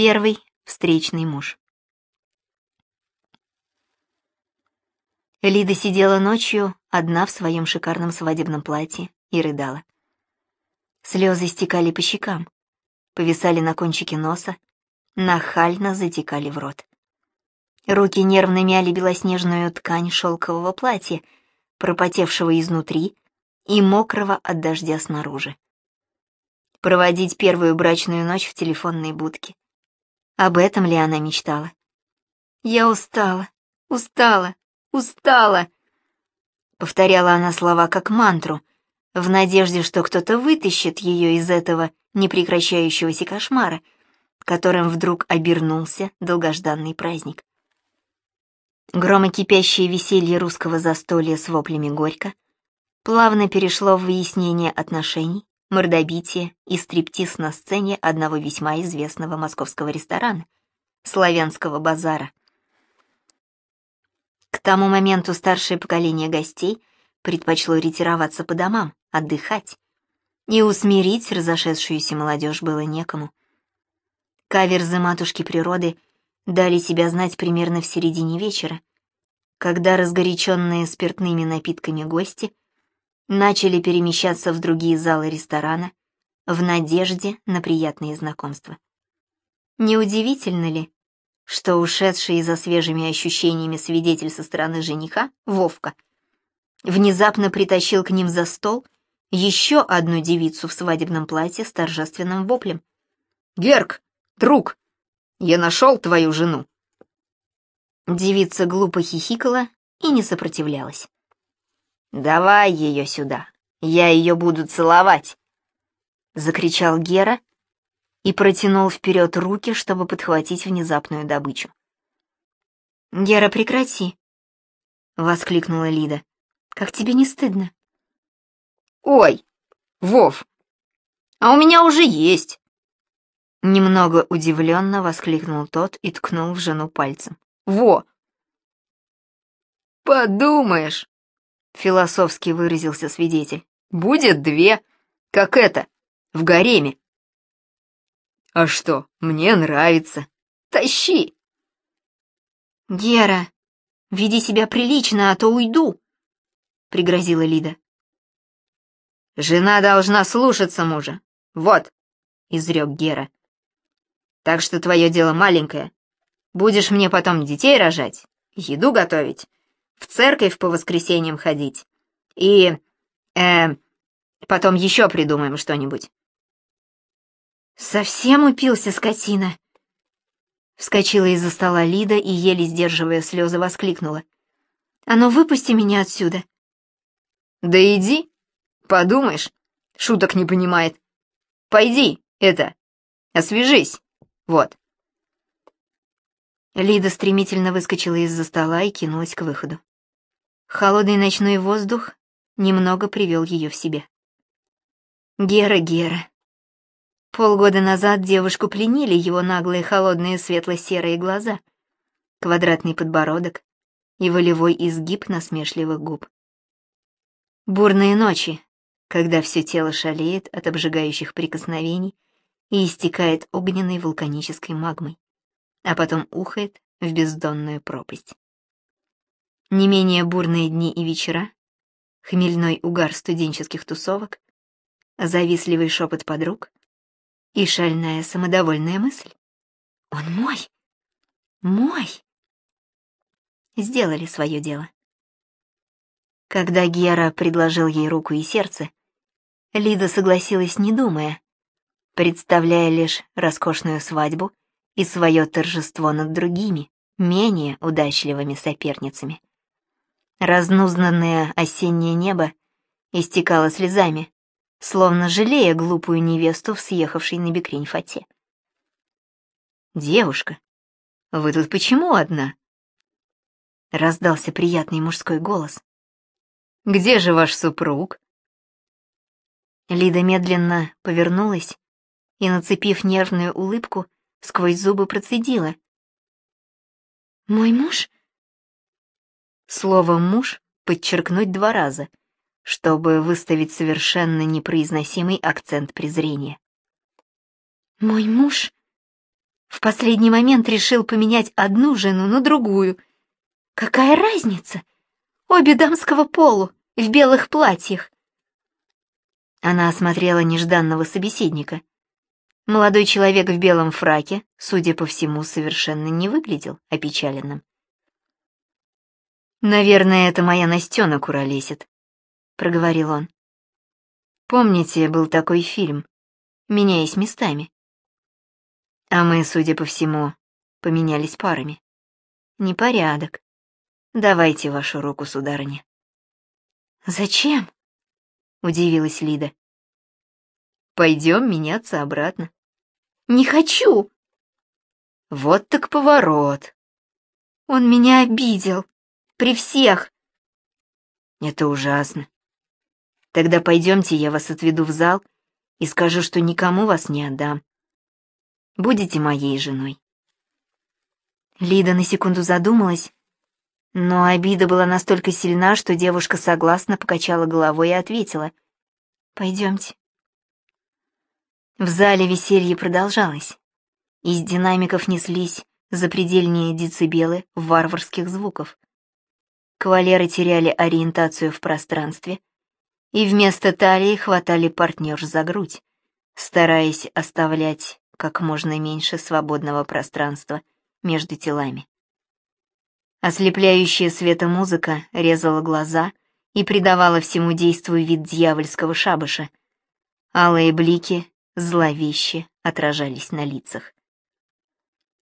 Первый встречный муж. Лида сидела ночью одна в своем шикарном свадебном платье и рыдала. Слезы стекали по щекам, повисали на кончике носа, нахально затекали в рот. Руки нервно мяли белоснежную ткань шелкового платья, пропотевшего изнутри и мокрого от дождя снаружи. Проводить первую брачную ночь в телефонной будке. Об этом ли она мечтала? «Я устала, устала, устала», — повторяла она слова как мантру, в надежде, что кто-то вытащит ее из этого непрекращающегося кошмара, которым вдруг обернулся долгожданный праздник. Громокипящее веселье русского застолья с воплями горько плавно перешло в выяснение отношений, мордобитие и стриптиз на сцене одного весьма известного московского ресторана — «Славянского базара». К тому моменту старшее поколение гостей предпочло ретироваться по домам, отдыхать, и усмирить разошедшуюся молодежь было некому. Каверзы матушки природы дали себя знать примерно в середине вечера, когда разгоряченные спиртными напитками гости начали перемещаться в другие залы ресторана в надежде на приятные знакомства. Неудивительно ли, что ушедший за свежими ощущениями свидетель со стороны жениха, Вовка, внезапно притащил к ним за стол еще одну девицу в свадебном платье с торжественным воплем. «Герк, друг, я нашел твою жену!» Девица глупо хихикала и не сопротивлялась. «Давай ее сюда, я ее буду целовать!» Закричал Гера и протянул вперед руки, чтобы подхватить внезапную добычу. «Гера, прекрати!» — воскликнула Лида. «Как тебе не стыдно?» «Ой, Вов, а у меня уже есть!» Немного удивленно воскликнул тот и ткнул в жену пальцем. «Во!» «Подумаешь!» — философски выразился свидетель. «Будет две, как это, в гареме». «А что, мне нравится. Тащи!» «Гера, веди себя прилично, а то уйду», — пригрозила Лида. «Жена должна слушаться мужа. Вот», — изрек Гера. «Так что твое дело маленькое. Будешь мне потом детей рожать, еду готовить, в церковь по воскресеньям ходить. И... э... потом еще придумаем что-нибудь». «Совсем упился, скотина!» Вскочила из-за стола Лида и, еле сдерживая слезы, воскликнула. «А ну, выпусти меня отсюда!» «Да иди!» Подумаешь, шуток не понимает. Пойди, это, освежись. Вот. Лида стремительно выскочила из-за стола и кинулась к выходу. Холодный ночной воздух немного привел ее в себя. Гера, Гера. Полгода назад девушку пленили его наглые холодные светло-серые глаза, квадратный подбородок и волевой изгиб насмешливых губ. Бурные ночи, когда все тело шалеет от обжигающих прикосновений и истекает огненной вулканической магмой, а потом ухает в бездонную пропасть. Не менее бурные дни и вечера, хмельной угар студенческих тусовок, завистливый шепот подруг и шальная самодовольная мысль. «Он мой! Мой!» Сделали свое дело. Когда Гера предложил ей руку и сердце, Лида согласилась, не думая, представляя лишь роскошную свадьбу и свое торжество над другими, менее удачливыми соперницами. Разнузнанное осеннее небо истекало слезами, словно жалея глупую невесту в съехавшей на бекрень фате. «Девушка, вы тут почему одна?» Раздался приятный мужской голос. «Где же ваш супруг?» Лида медленно повернулась и, нацепив нервную улыбку, сквозь зубы процедила. «Мой муж?» Слово «муж» подчеркнуть два раза, чтобы выставить совершенно непроизносимый акцент презрения. «Мой муж В последний момент решил поменять одну жену на другую. Какая разница? Обе дамского полу, в белых платьях. Она осмотрела нежданного собеседника. Молодой человек в белом фраке, судя по всему, совершенно не выглядел опечаленным. «Наверное, это моя Настена куролесит», — проговорил он. «Помните, был такой фильм «Меняясь местами»?» А мы, судя по всему, поменялись парами. Непорядок. Давайте вашу руку, сударыня. «Зачем?» — удивилась Лида. «Пойдем меняться обратно». «Не хочу!» «Вот так поворот!» «Он меня обидел!» При всех!» «Это ужасно. Тогда пойдемте, я вас отведу в зал и скажу, что никому вас не отдам. Будете моей женой». Лида на секунду задумалась, но обида была настолько сильна, что девушка согласно покачала головой и ответила. «Пойдемте». В зале веселье продолжалось. Из динамиков неслись запредельные децибелы варварских звуков. Кавалеры теряли ориентацию в пространстве и вместо талии хватали партнерш за грудь, стараясь оставлять как можно меньше свободного пространства между телами. Ослепляющая светомузыка резала глаза и придавала всему действию вид дьявольского шабаша. Алые блики зловеще отражались на лицах.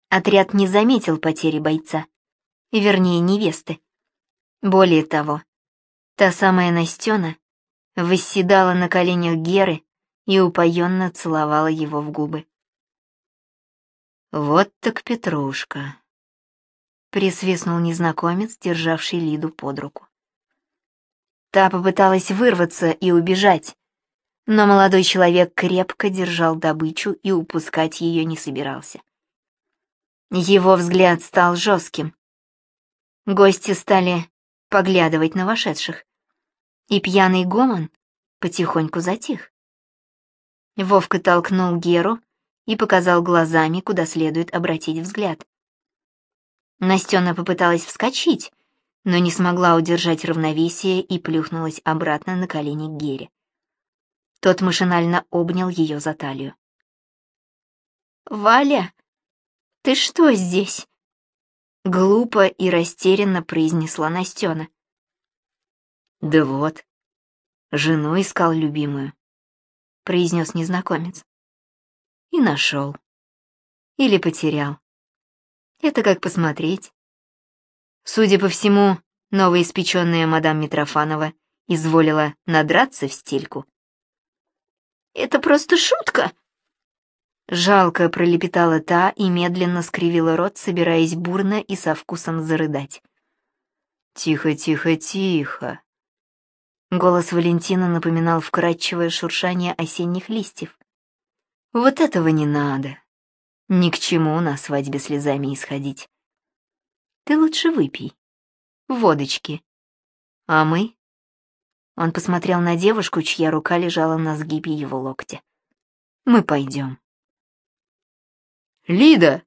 Отряд не заметил потери бойца, вернее, невесты. Более того, та самая Настена восседала на коленях Геры и упоенно целовала его в губы. «Вот так Петрушка», — присвистнул незнакомец, державший Лиду под руку. Та попыталась вырваться и убежать, но молодой человек крепко держал добычу и упускать ее не собирался. Его взгляд стал жестким. Гости стали поглядывать на вошедших. И пьяный гомон потихоньку затих. Вовка толкнул Геру и показал глазами, куда следует обратить взгляд. Настена попыталась вскочить, но не смогла удержать равновесие и плюхнулась обратно на колени к Гере. Тот машинально обнял ее за талию. «Валя, ты что здесь?» Глупо и растерянно произнесла Настена. «Да вот, жену искал любимую», — произнес незнакомец. И нашел. Или потерял. Это как посмотреть. Судя по всему, новоиспеченная мадам Митрофанова изволила надраться в стельку. «Это просто шутка!» Жалко пролепетала та и медленно скривила рот, собираясь бурно и со вкусом зарыдать. «Тихо, тихо, тихо!» Голос Валентина напоминал вкрадчивое шуршание осенних листьев. «Вот этого не надо. Ни к чему на свадьбе слезами исходить. Ты лучше выпей. Водочки. А мы?» Он посмотрел на девушку, чья рука лежала на сгибе его локтя. «Мы пойдем». «Лида!»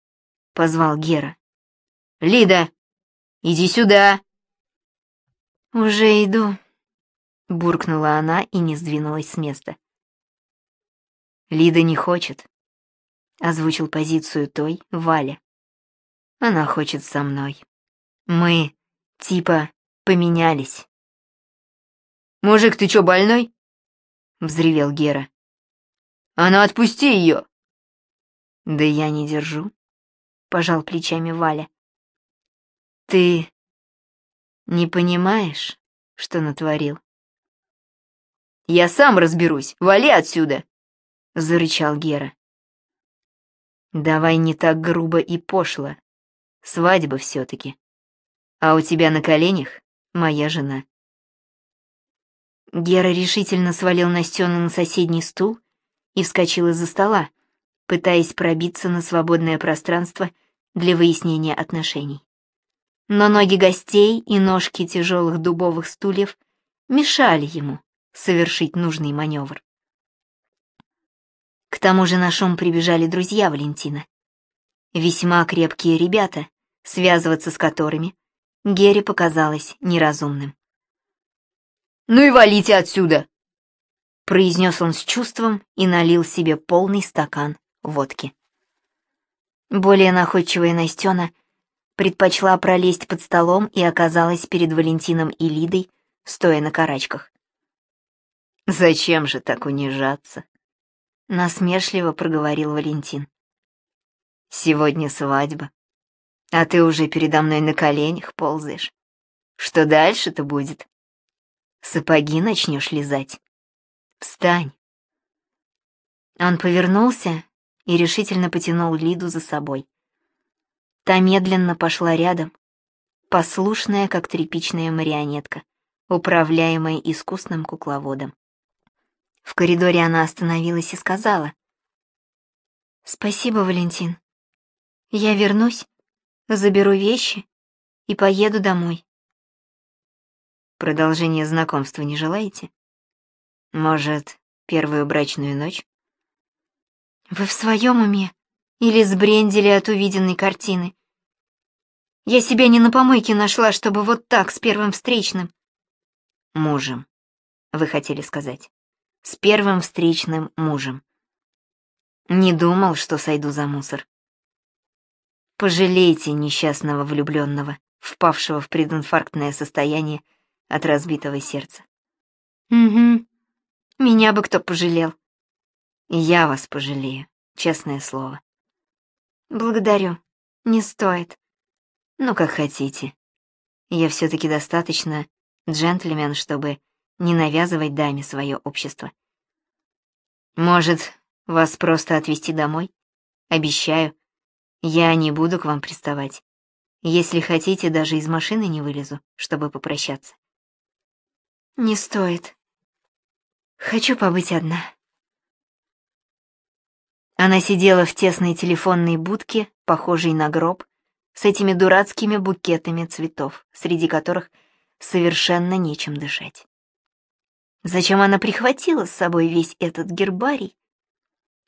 — позвал Гера. «Лида, иди сюда!» «Уже иду», — буркнула она и не сдвинулась с места. «Лида не хочет», — озвучил позицию той Валя. «Она хочет со мной. Мы, типа, поменялись». «Мужик, ты чё, больной?» — взревел Гера. «А ну отпусти ее!» «Да я не держу», — пожал плечами Валя. «Ты не понимаешь, что натворил?» «Я сам разберусь, вали отсюда!» — зарычал Гера. «Давай не так грубо и пошло. Свадьба все-таки. А у тебя на коленях моя жена». Гера решительно свалил Настену на соседний стул и вскочил из-за стола, пытаясь пробиться на свободное пространство для выяснения отношений. Но ноги гостей и ножки тяжелых дубовых стульев мешали ему совершить нужный маневр. К тому же на шум прибежали друзья Валентина, Весьма крепкие ребята, связываться с которыми Герри показалось неразумным. «Ну и валите отсюда!» произнес он с чувством и налил себе полный стакан водки. Более находчивая Настена предпочла пролезть под столом и оказалась перед Валентином и Лидой, стоя на карачках. «Зачем же так унижаться?» — насмешливо проговорил Валентин. «Сегодня свадьба, а ты уже передо мной на коленях ползаешь. Что дальше-то будет? Сапоги начнешь лизать?» Встань!» Он повернулся и решительно потянул Лиду за собой. Та медленно пошла рядом, послушная, как тряпичная марионетка, управляемая искусным кукловодом. В коридоре она остановилась и сказала. «Спасибо, Валентин. Я вернусь, заберу вещи и поеду домой». «Продолжение знакомства не желаете?» Может, первую брачную ночь? Вы в своем уме? Или сбрендили от увиденной картины? Я себя не на помойке нашла, чтобы вот так, с первым встречным. Мужем, вы хотели сказать. С первым встречным мужем. Не думал, что сойду за мусор. Пожалейте несчастного влюбленного, впавшего в прединфарктное состояние от разбитого сердца. Угу, меня бы кто пожалел. Я вас пожалею, честное слово. Благодарю. Не стоит. Ну, как хотите. Я все-таки достаточно джентльмен, чтобы не навязывать даме свое общество. Может, вас просто отвезти домой? Обещаю, я не буду к вам приставать. Если хотите, даже из машины не вылезу, чтобы попрощаться. Не стоит. Хочу побыть одна. Она сидела в тесной телефонной будке, похожей на гроб, с этими дурацкими букетами цветов, среди которых совершенно нечем дышать. Зачем она прихватила с собой весь этот гербарий?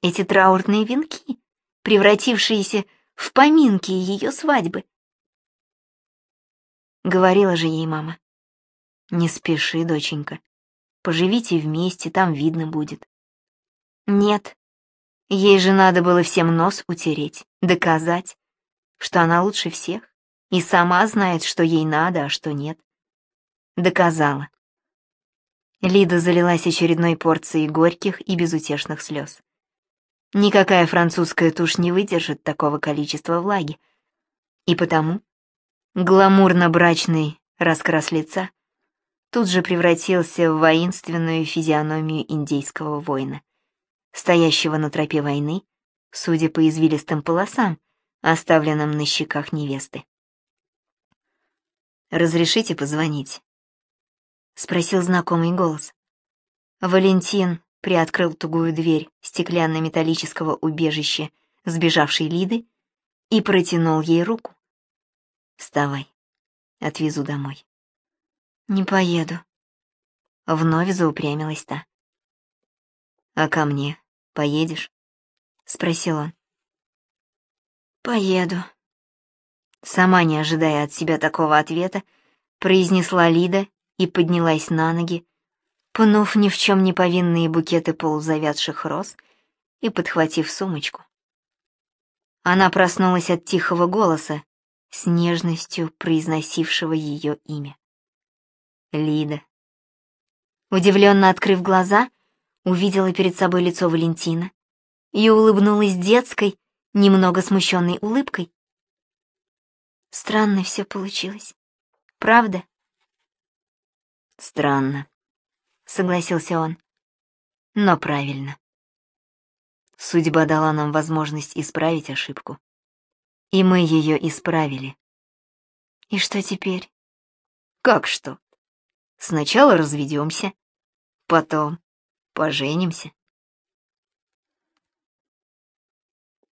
Эти траурные венки, превратившиеся в поминки ее свадьбы. Говорила же ей мама. «Не спеши, доченька. Поживите вместе, там видно будет. Нет, ей же надо было всем нос утереть, доказать, что она лучше всех и сама знает, что ей надо, а что нет. Доказала. Лида залилась очередной порцией горьких и безутешных слез. Никакая французская тушь не выдержит такого количества влаги. И потому гламурно-брачный раскрас лица — тут же превратился в воинственную физиономию индейского воина, стоящего на тропе войны, судя по извилистым полосам, оставленным на щеках невесты. «Разрешите позвонить?» — спросил знакомый голос. Валентин приоткрыл тугую дверь стеклянно-металлического убежища сбежавшей Лиды и протянул ей руку. «Вставай, отвезу домой». «Не поеду», — вновь заупрямилась та. «А ко мне поедешь?» — спросил он. «Поеду». Сама не ожидая от себя такого ответа, произнесла Лида и поднялась на ноги, пнув ни в чем не повинные букеты полузавядших роз и подхватив сумочку. Она проснулась от тихого голоса, с нежностью произносившего ее имя. Лида. Удивленно открыв глаза, увидела перед собой лицо Валентина и улыбнулась детской, немного смущенной улыбкой. Странно все получилось. Правда? Странно, согласился он. Но правильно. Судьба дала нам возможность исправить ошибку. И мы ее исправили. И что теперь? Как что? Сначала разведемся, потом поженимся.